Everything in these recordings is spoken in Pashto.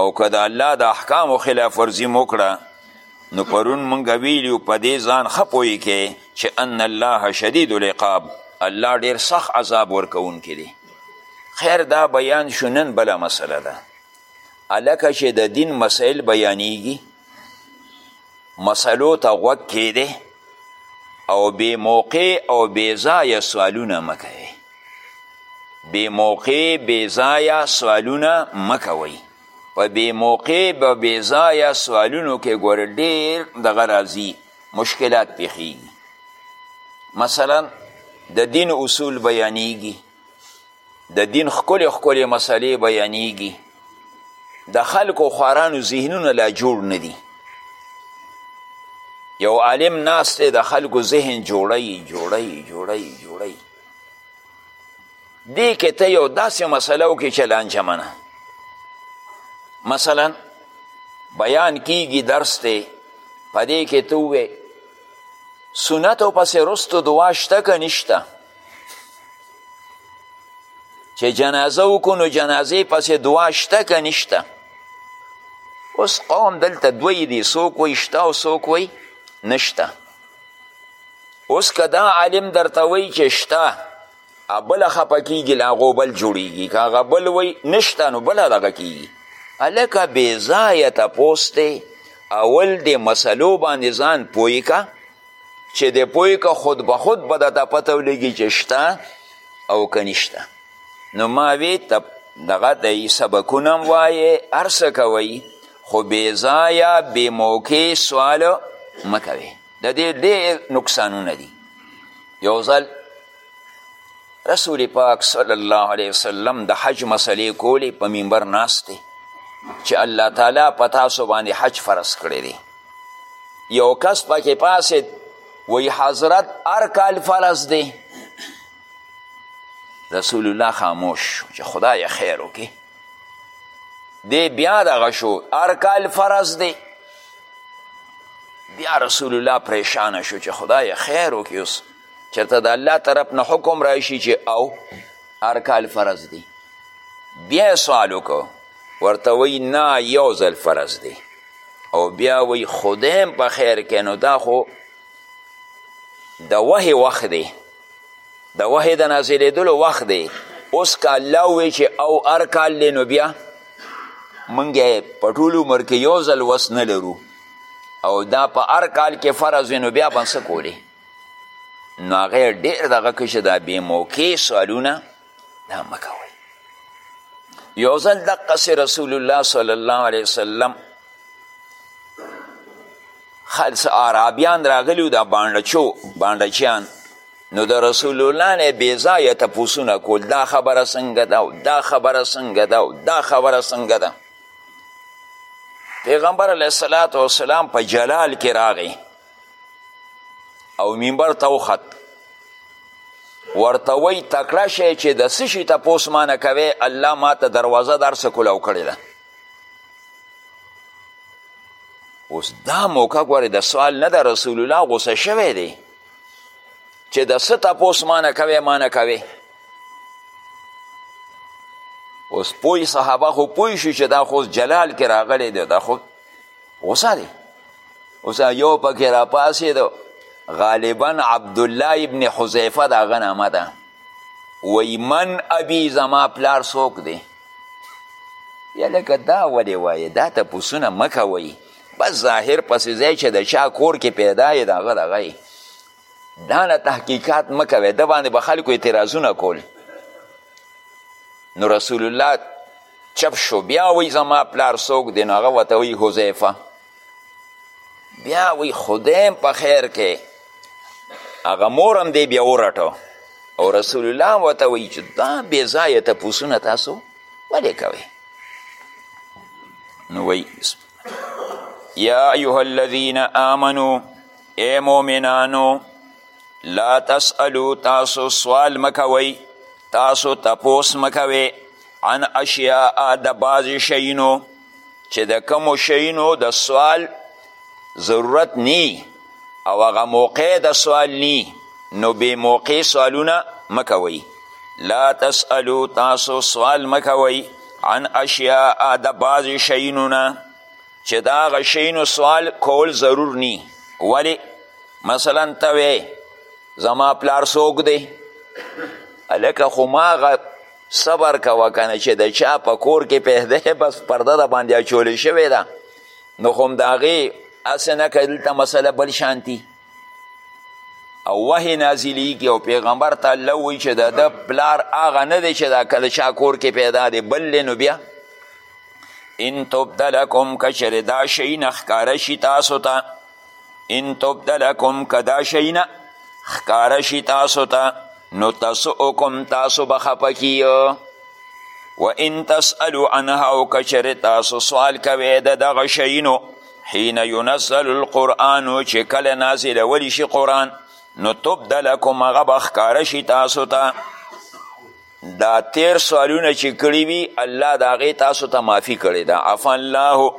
او که د الله د احکامو خلاف ورزي مو کړه نو پرون مونږ ویلیو په دې ځان ښه پوه کې چې ان الله شدید العقاب الله ډیر سخت عذاب ورکوونکی دی خیر دا بیان شو نن بله مسله ده هلکه چې د دین مسایل بیانیږي مسلو ته غوږ کیده او بې موقع او بې ځایه سوالونه مه کوئ بې موقع بې ځایه سوالونه مه کوئ په بې موقع به بې ځایه سوالونو کې ګور ډېر دغه راځي مشکلات پیښیږي مثلا د دین اصول بیانیږي د دین ښکلې ښکلې مسلې بیانیږي د خلکو خوارانو ذهنونه لا جوړ نه دي یو عالم ناست دی د خلکو ذهن جوړی جوړی جوړی جوړی دې کې ته یو داسې مسله وکړي چې لانجه منه مثلا بیان کیږي درس دی په دې کې ته ووایې سنتو پسې رستو دعا شته که نشته چې جنازه وکړو نو جنازې پسې دعا شته که نشته اوس قوم دلته دوی دي څوک وایي شته او څوک وایي نشته اوس که دا عالم درته وایي چې شته بل خپه کیږي له هغو بل جوړیږي که هغه بل وایي نشته نو بله دغه کیږي هلکه بېځایه تپوس دی اول دې مسلو باندې ځان پوه که چې د پوی که خود به خود به درته پته ولګي چې شته او که نشته نو ما وی ته دغه دی سبکونه هم وایې هر څه کوئ خو بېځایه بې موقع سوال مه کوئ د دې ډېر نقصانونه دي یو ځل رسول پاک صلی الله علیه وسلم د حج مسلې کولې په منبر ناست دی چې الله تعالی په تاسو باندې حج فرض کړی دی یو کس پکې پاسید وی حضرت هر کال فرض دی رسول الله خاموش شو چې خدای خیر وکړي دی بیا دغه شو هر کال فرض دی بیا رسول الله پریشانه شو چې خدای خیر وکړي اوس چرته د الله طرف نه حکم راشي چې او هر کال فرض دی بیا سوال وکړو ورته وایي نه یو ځل فرض دی او بیا وایي خدای هم په خیر کې نو دا خو د وحې وخت دی د وحې د نازلېدلو وخت دی اوس که الله ووایي چې او هر کال دی نو بیا موږ په ټول عمر کې یو ځل وس نه لرو او دا په هر کال کې فرض وي نو بیا به څه کولی نو هغه ډیر دغه کې چې دا بې موقع سوالونه دا مه کوئ یو ځل دقسې رسول الله صلی الله علیه وسلم خلص عربیان راغلي وو دا بانډچو بانډچیان نو د رسول الله نه بېځایه تپوسونه کول دا خبره څنګه ده دا خبره څنګه ده دا خبره څنګه ده پیغمبر علیه السلام په جلال کې راغی او منبر ته وخت ورته وی تکړه شی چې د څه شي تپوس ما نه کوې الله ما ته دروازه د هر څه کلاو کړې ده اوس دا موقع ګورې د سوال نه د رسول الله غوسه شوی دی چې د څه تپوس ما نه کوې ما نه کوې اوس پوی صحابه خو پوی شو چې دا خو جلال کې راغلی دی دا خو غوسه دی اوس یو پکې راپاڅېدو غالبا عبدالله ابن حذیفه د هغه نامه ده وی من ابي زما پلار څوک دی یا لکه دا ولې وایې دا تپوسونه مه کوئ بس ظاهر پسې ځای چې د چا کور کې پیدا یې د هغه دغه دا نه تحقیقات مه کوئ ده باندې به خلکو اعتراضونه کول نو رسول الله چپ شو بیا وی زما پلار څوک دی نو هغه ورته وی حذیفه بیا وی خدایم په خیر کې هغه مور هم دی بیا ورټو او رسول الله ورته وی چې دا بې ځایه تپوسونه تاسو ولې کوئ نو وی یا ایها الذین آمنو ای مؤمنانو لا تسألو تاسو سوال مکوئ تاسو تپوس مکوئ عن اشیاء د بعضې شیینو چې د کومو شیینو د سوال ضرورت نی او هغه موقع د سوال نی نو بې موقع سوالونه مکوئ لا تسألو تاسو سوال مکوئ عن اشیاء د بعضې شیینو نه چې دا هغه شیونو سوال کول ضرور نی ولی مثلا ته وی زما پلار څوک دی هلکه خو ما هغه صبر کوه کنه چې د چا په کور کې پیدا بس پرده د باندې اچولې شوې ده نو خو هم د هغې هسې نه که دلته مسله بل شانتي او وحی نازلیږي او پیغمبر ته الله وایي چې د ده پلار هغه نه دی چې دا که د چا کور کې پیدا دی بل دی نو بیا ان تبد لکم که چېرې دا شی نه ښکاره شي تاسو ته ان تبد لکم که دا شی نه ښکاره شي تاسو ته نو تسؤکم تاسو به خفه کیږي و ان تسألو عنها او که چېرې تاسو سوال کوئ د دغه شیینو حين ينزل القرآن چې کله نازلول شي قرآن نو تبد لکم هغه به ښکاره شي تاسو ته دا تیر سوالونه چې کړي وي الله د هغې تاسو ته معافي کړې ده عفا الله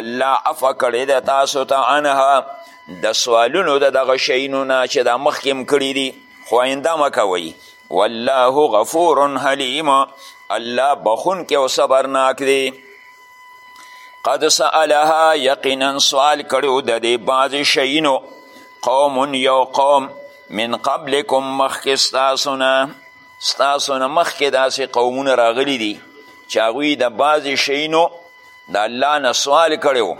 الله عفا کړې ده تاسو ته عنها د سوالونو د دغه شیونو نه چې دا مخکې هم کړي دي خو آینده مه کوئ والله غفور حلیم الله بخون کې او صبرناک دی قد سألها یقینا سوال کړو د دې بعضې شیینو قوم یو قوم من قبلکم مخکې ستاسو نه ستاسو نه مخکې داسې قومونه راغلي دي چې هغوی د بعضې شیینو د الله نه سوال کړی و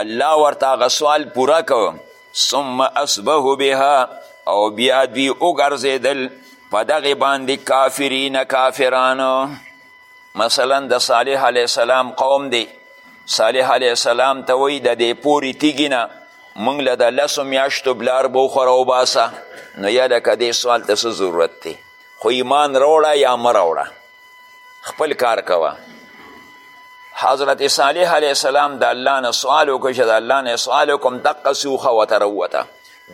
الله ورته هغه سوال پوره کو ثم اصبه بها او بیا دوی وګرځېدل په دغې باندې کافرین کافرانو مثلا د صالح علیه السلام قوم دی صالح علیه السلام ته وایي د دې پورې تیږي نه موږ له د لسو میاشتو بلار به وخوره وباسه نو یا لکه دې سوال ته څه ضرورت دی خو ایمان راوړه یا مه راوړه خپل کار کوه حضرت صالح علیه السلام د الله نه سوال وکړ چې د الله نه سوال وکړم دقسې وخه وته راووته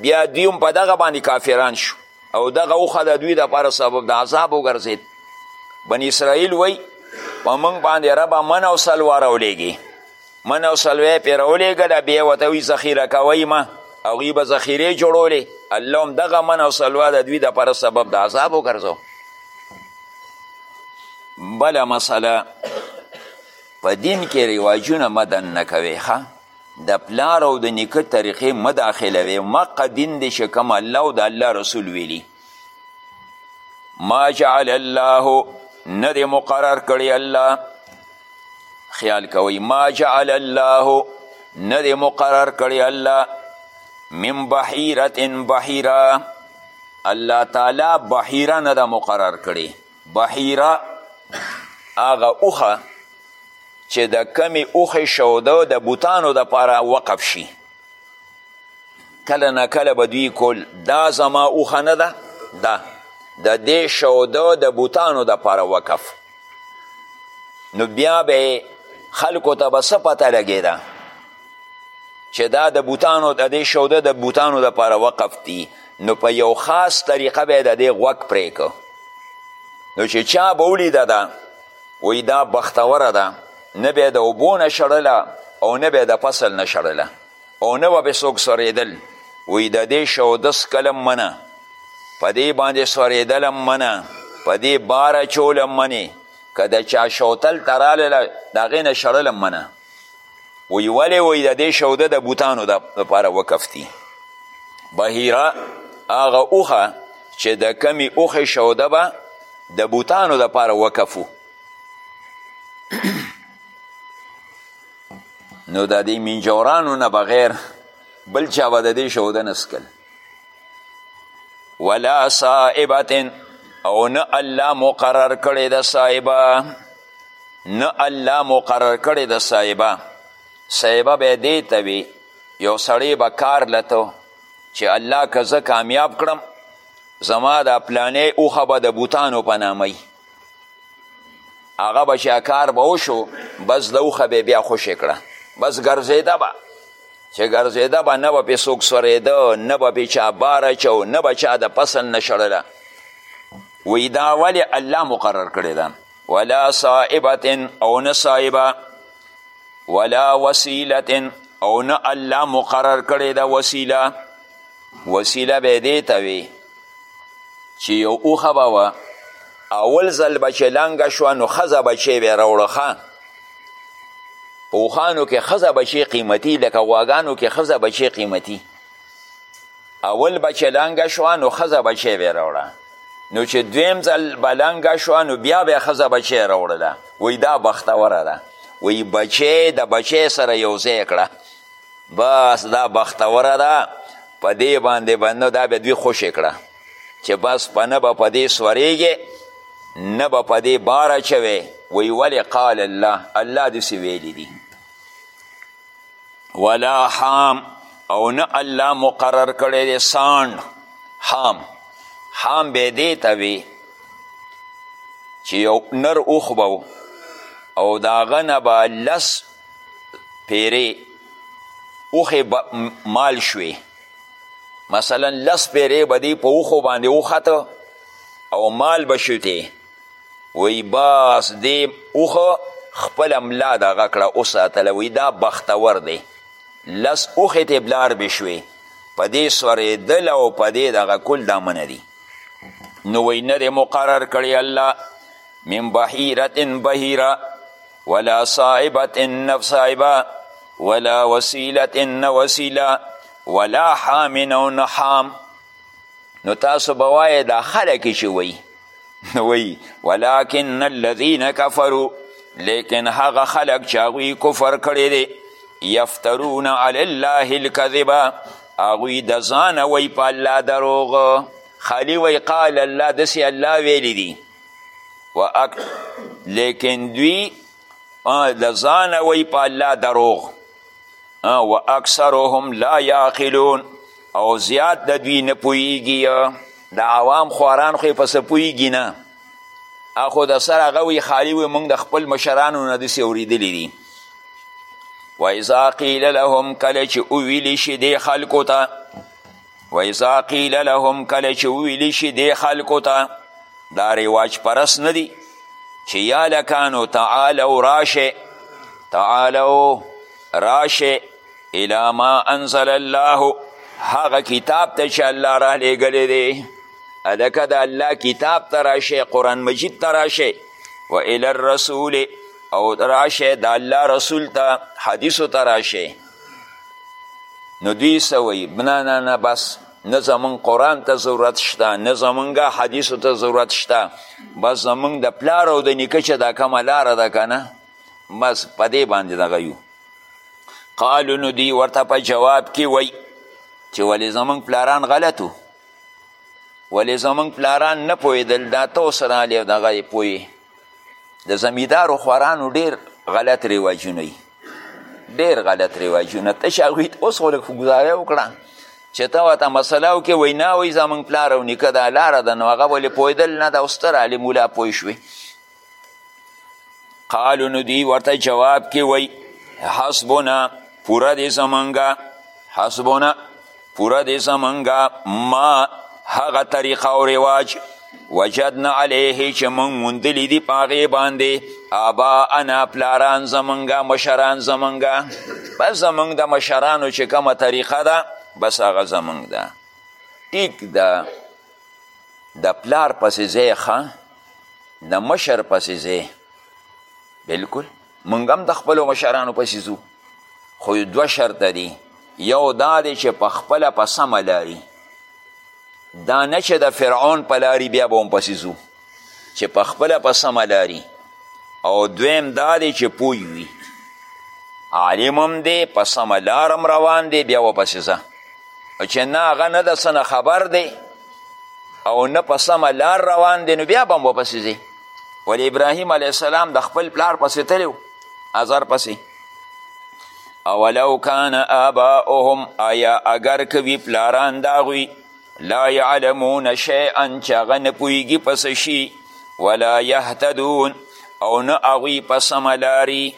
بیا دوی هم په دغه باندې کافران شو او دغه اوښه د دوی دپاره سبب د عذاب وګرځېد بني اسرائیل وایي په موږ باندې ربه من او سلوا راولېږي من او سلوا یې پرې راولېږله بیا یې ورته وایي ذخیره کوئ ما هغوی به ذخیرې جوړولې الله هم دغه من او سلوا د دوی دپاره سبب د عذاب وګرځو بله مسله په دین کې رواجونه مدن نه کوي ښه د پلار او د نیکه طریقې مه داخلوې مقه دین دې چې کوم الله او د الله رسول ویلي ما جعل الله نه دې مقرر کړی الله خیال کوئ ما جعل الله نه دې مقرر کړی الله من بحیرت بحیره الله تعالی بحیره نه ده مقرر کړی بحیره هغه اوښه چې د کمی اوښې شوده د بوتانو دپاره وقف شي کله نه کله به دوی کول دا زما اوښه نه ده دا د دې شوده د بوتانو دپاره وقف نو بیا به خلکو ته به څه پته لګېده چې دا د بوتانو د دې شوده د بوتانو دپاره وقف دي نو په یو خاص طریقه به یې د دې غوږ پرې که نو چې چا به ولیده ده وایي دا بختوره ده نه به یې د اوبو نه شړله او نه به یې د فصل نه شړله او نه به پې څوک سورېدل وایي د دې شوده څکلم منه په دې باندې سورېدلم منه په دې بار اچولم منې که د چا شوتل ته راله د هغې نه شړلم منه وی ولی وی د دې شوده د بوتانو دپاره وقف دي بهیره هغه اوښه چې د کمی اوښې شوده به د بوتانو دپاره وقف وو نو د دې منجورانو نه بغیر بل چا به د دې شوده نه سکل ولا صائبتن او نه الله مقرر کړی د صائبه نه الله مقرر کړی د صائبه صائبه به دې ته وي یو سړی به کار لته چې الله که زه کامیاب کړم زما دا پلانې اوښه به د بوتانو په نامه هغه به چې کار به وشو بس دوخه به بیا خوشې کړه بس ګرځېده به چې ګرځېده به نه به پې څوک سورېده نه به پې چا بار اچو نه به چا د پسل نه شړله وی دا ولې الله مقرر کړې ده ولا صائبة او نه صائبه ولا وسیلة او نه الله مقرر کړې ده وسیله وسیله به دې ته وي چې یو اوښه به وه اول ځل به چې لنګه شوه نو ښځه بچی به یې راوړه ښه په اوښانو کې ښځه بچی قیمتي لکه غواګانو کې ښځه بچی قیمتي اول به چې لنګه شوه نو ښځه بچی به یې راوړه نو چې دویم ځل به لنګه شوه نو بیا به یې ښځه بچی یې راوړله وایي دا بختوره ده وایي بچی د بچی سره یو ځای کړه بس دا بختوره ده په دې باندې به نو دا به دوی خوشې کړه چې بس په نه به په دې سورېږې نه به په دې بار اچوې وی ولې قال الله الله داسې ویلي دي ولا حام او نه الله مقرر کړی دی سانډ حام حام به دې ته وي چې یو نر اوښ به او د هغه نه به لس پیرې اوښې مال شوې مثلا لس پیرې به دې په اوښو باندې وخته او مال به شوتې وی باس دې اوښه خپله ملا دغه کړه وساتله وی دا بختور دی لس اوښې تې بلار به شوې په دې سورېدل او په دې دغه کل دا منه دي نو وی نه مقرر کړی الله من بحیرت بحیره ولا صاحبت نه صاحبه ولا وسیلت نه وسیله ولا حام او نه حام نو تاسو به وایې دا خلک چې وایي نو وایي ولکن الذین کفرو لیکن هغه خلک چې هغوی کفر کړی دی یفترون علی الله الکذبه هغوی د ځانه وایي په الله دروغ خالی وایي قال الله داسې الله ویلی دی وأک لیکن دوی د ځانه وی په الله دروغ و اکثرهم لا یعقلون او زیات د دوی نه پوهیږي د عوام خواران خو یې په څه پوهیږي نه اخو د سر هغه وی خالي وي موږ د خپل مشرانو نه داسې اورېدلي دي و اذا قیل لهم کله چې وویلی شي دې خلکو ته وایزا قیل لهم کله چې وویلی شي دې خلکو ته دا رواج پرس نه دي چې یا لکانو تعالو راشه تعالو راشه الی ما انزل الله هغه کتاب ته چې الله را لېږلی دی هلکه د الله کتاب ته راشه قرآن مجید ته راشه و الی الرسول او راشه د الله رسول ته حدیثو ته راشه نو دوی څه وایي نه نه نه بس نه زمونږ قرآن ته ضرورت شته نه زمونږ حدیثو ته ضرورت شته بس زمونږ د پلار او د نیکه چې دا کومه لاره ده که نه بس په دې باندې دغه یو قالو نو دوی ورته په جواب کې وایي چې ولې زمونږ پلاران غلط وو ولې زمونږ پلاران نه پوهېدل دا تو سره علي دغه یې پوهې د زمیندارو خورانو ډېر غلط رواجونه ډیر غلط رواجونه تش هغوی ته اوس خو لږ ګزاره وکړه چې ته ورته مسله وکړې وایي نه وایي زموږ پلار او نیکه دا لاره ده نو هغه ولې پوهېدل نه ده او ستر عالم ولا پوه شوې قالو نو دوی ورته جواب کې وایي حسبنا پوره دې زمونږ حسبنا پوره دی زمونږ ما هغه طریقه او رواج وجدنا علیه چې مونږ موندلی دي په هغې باندې آباءنا پلاران زمونږ مشران زمونږ بس زمونږ د مشرانو چې کومه طریقه ده بس هغه زمونږ ده ټیک ده د پلار پسې ځای ښه د مشر پسې ځای بلکل مونږ هم د خپلو مشرانو پسې ځو خو دوه شرطه دي یو دا دی چې په خپله په سمه لاري دا نه چې د فرعون په لاري بیا به هم پسې ځو چې په خپله په سمه لاري او دویم دا دی چې پوی وي عالم هم دی په سمه لار هم روان دی بیا وپسې ځه چې نه هغه نه د څه خبر دی او نه په سمه لار روان دی نو بیا به هم وپسې ځي ولې ابراهیم علیه السلام د خپل پلار پسې تللی و ازر پسې اولو کان آباؤهم آیا اگر کوي پلاران د هغوی لا یعلمون شیئا چې هغه نه پوهېږي په څه شي ولا یهتدون او نه هغوی په سمه لاري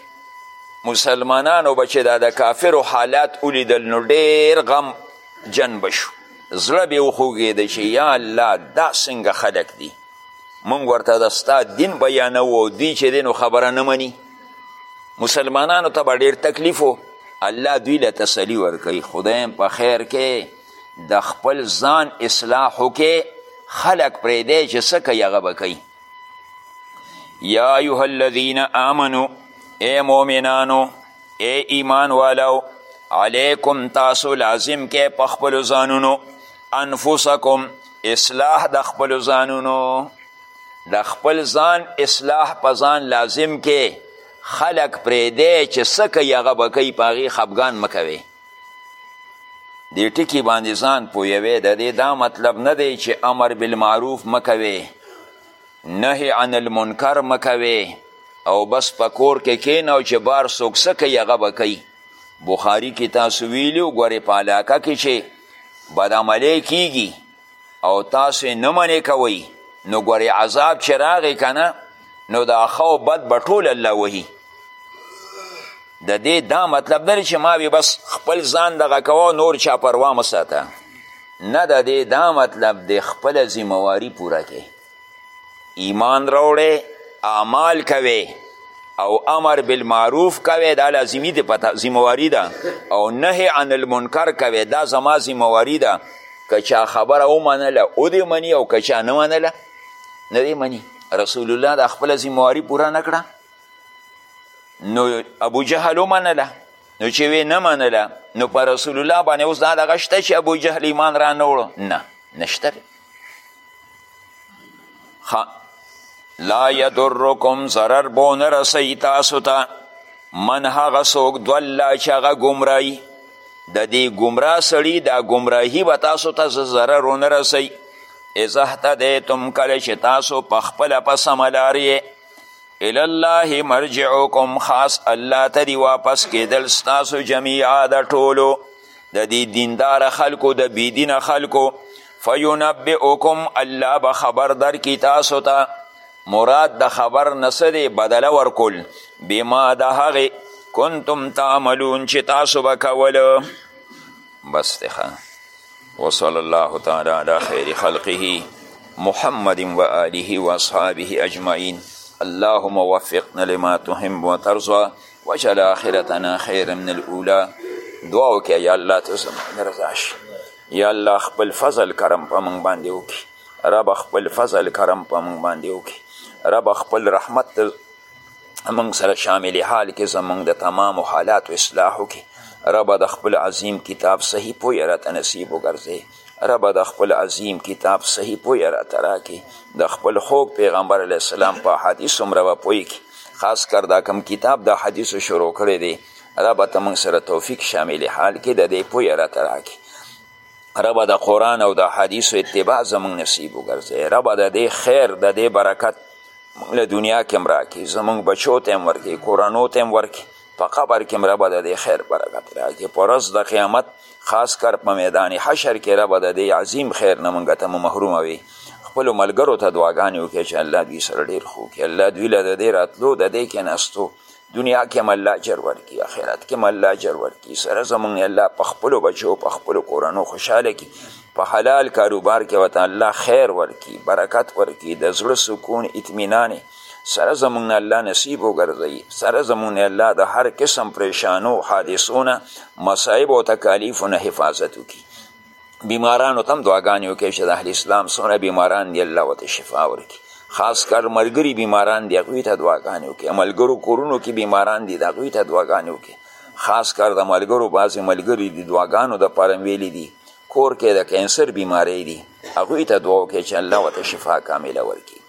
مسلمانانو به چې دا د کافرو حالات ولیدل نو ډېر غم جن به شو زړه به یې وخوږېده چې یا الله دا څنګه خلک دي مونږ ورته د ستا دین بیانوو او دوی چې دی نو خبره نه مني مسلمانانو ته به ډېر تکلیف و الله دوی له تسلي ورکوي خدای په خیر کې د خپل ځان اصلاح وکې خلق پرېږدی چې څه کوي هغه به کوي یا ایها الذین آمنو ای مؤمنانو ای ایمان والو علیکم تاسو لازم کې په خپلو ځانونو انفسکم اصلاح د خپل ځانونو د خپل ځان اصلاح په ځان لازم کې خلق پرې دی چې څه کوي هغه به کوي په هغې خفګان مه کوې دې ټکي باندې ځان پوهوې د دې دا مطلب نه دی چې امر بالمعروف مه کوې نهی عن المنکر مه کوې او بس په کور کې کینو چې بار څوک څه کوي هغه به کوي بخاري کې تاسو ویلي وګورئ په علاقه کې چې بدعملی کیږي او تاسو نه منې کوئ نو ګورې عذاب چې راغی که نه نو دا ښه او بد به ټول الله وهي د دې دا مطلب نه چې ما به بس خپل ځان دغه کوه نور چا پروا مه ساته نه د دې دا مطلب دی خپله ذمهواري پوره کړي ایمان راوړی اعمال کوي او امر بالمعروف کوي دا لازمي دی پته ذمواري ده او نهې عن المنکر کوي دا زما ذمواري ده که چا خبره ومنله او دې مني او که چا نه منله نه دې مني رسول الله دا خپله ذمواري پوره نه کړه نو ابو جهل ومنله نو چې وی نه منله نو په رسول الله باندې اوس دا دغه شته چې ابو جهل ایمان را نه وړو نه نشته لا یدرکم ضرر به ونه رسوي تاسو ته من هغه څوک دوله چې هغه ګمراهي د دې ګمراه سړي دا ګمراهي به تاسو ته څه ضرر ونه رسوي اذا اهتدیتم کله چې تاسو په خپله په سمه لار یې الله مرجعکم خاص الله ته دی واپس کېدل ستاسو جمیعا د ټولو د دې دیندار خلکو د بېدینه خلکو فینبئکم الله به خبر درکړي تاسو ته مراد د خبر نه څه دی بدله ورکول بما د هغې کنتم تعملون چې تاسو به کوله بس دی وصلی الله تعالی علی خیر خلقه محمد و آله و اصحابه اجمعین اللهم وفقنا لما تحب وترضى وجل آخرتنا خیر من الاولا دعا وکړه یا الله ته زموږ رضا شي یا الله خپل فضل کرم په موږ باندې وکړي رب خپل فضل کرم په موږ باندې وکړي رب خپل رحمت ته موږ سره شامل حال کې زموږ د تمامو حالاتو اصلاح وکړي رب د خپل عظیم کتاب صحیح پوی راته نصیب وګرځي ربه د خپل عظیم کتاب صحیح پوی راته راکې د خپل خوږ پیغمبر علیه السلام په حدیث هم ربه پوی کې خاص کر دا کم کتاب د حدیثو شروع کړی دی ربه ته موږ سره توفیق شامل حال کې د دې پوی راته راکې ربه د قرآن او د حدیثو اتباع زموږ نصیب وګرځوې ربه د دې خیر د دې برکت موږ له دنیا کې هم راکې زموږ بچو ته هم ورکې کورنو ته هم ورکې په قبر کې هم ربه د دې خیر برکت راکې په ورځ د قیامت خاص کر په میدان حشر کې ربه د دې عظیم خیر نه موږ ته محروم وي خپلو ملګرو ته دعاګانې وکړي چې الله دوی سره ډېر ښه وکړي الله دوی له د دې راتلو د دې کېناستو دنیا کې هم الله اجر ورکړي آخرت کې هم الله اجر ورکړي سره زموږ الله په خپلو بچو په خپلو کورنو خوشحاله کړي په حلال کاروبار کې ورته الله خیر ورکړي برکت ورکړي د زړه سکون اطمینان سره زمونږ نه الله نصیب وګرځوي سره زمونږ نه الله د هر قسم پریشانو حادثو نه مصایب او تکالیفو نه حفاظت وکړي بیمارانو ته هم دعاګانې وکړي چې د اهل اسلام څومره بیماران دي الله ورته شفا ورکړي خاص کر ملګري بیماران دي هغوی ته دعاګانې وکړي ملګرو کورونو کې بیماران دي د هغوی ته دعاګانې وکړي خاص کر د ملګرو بعضې ملګري دي دعاګانو دپاره ویلي دي کور کې د کینسر بیماری دي هغوی ته دعا وکړي چې الله ورته شفا کامله ورکړي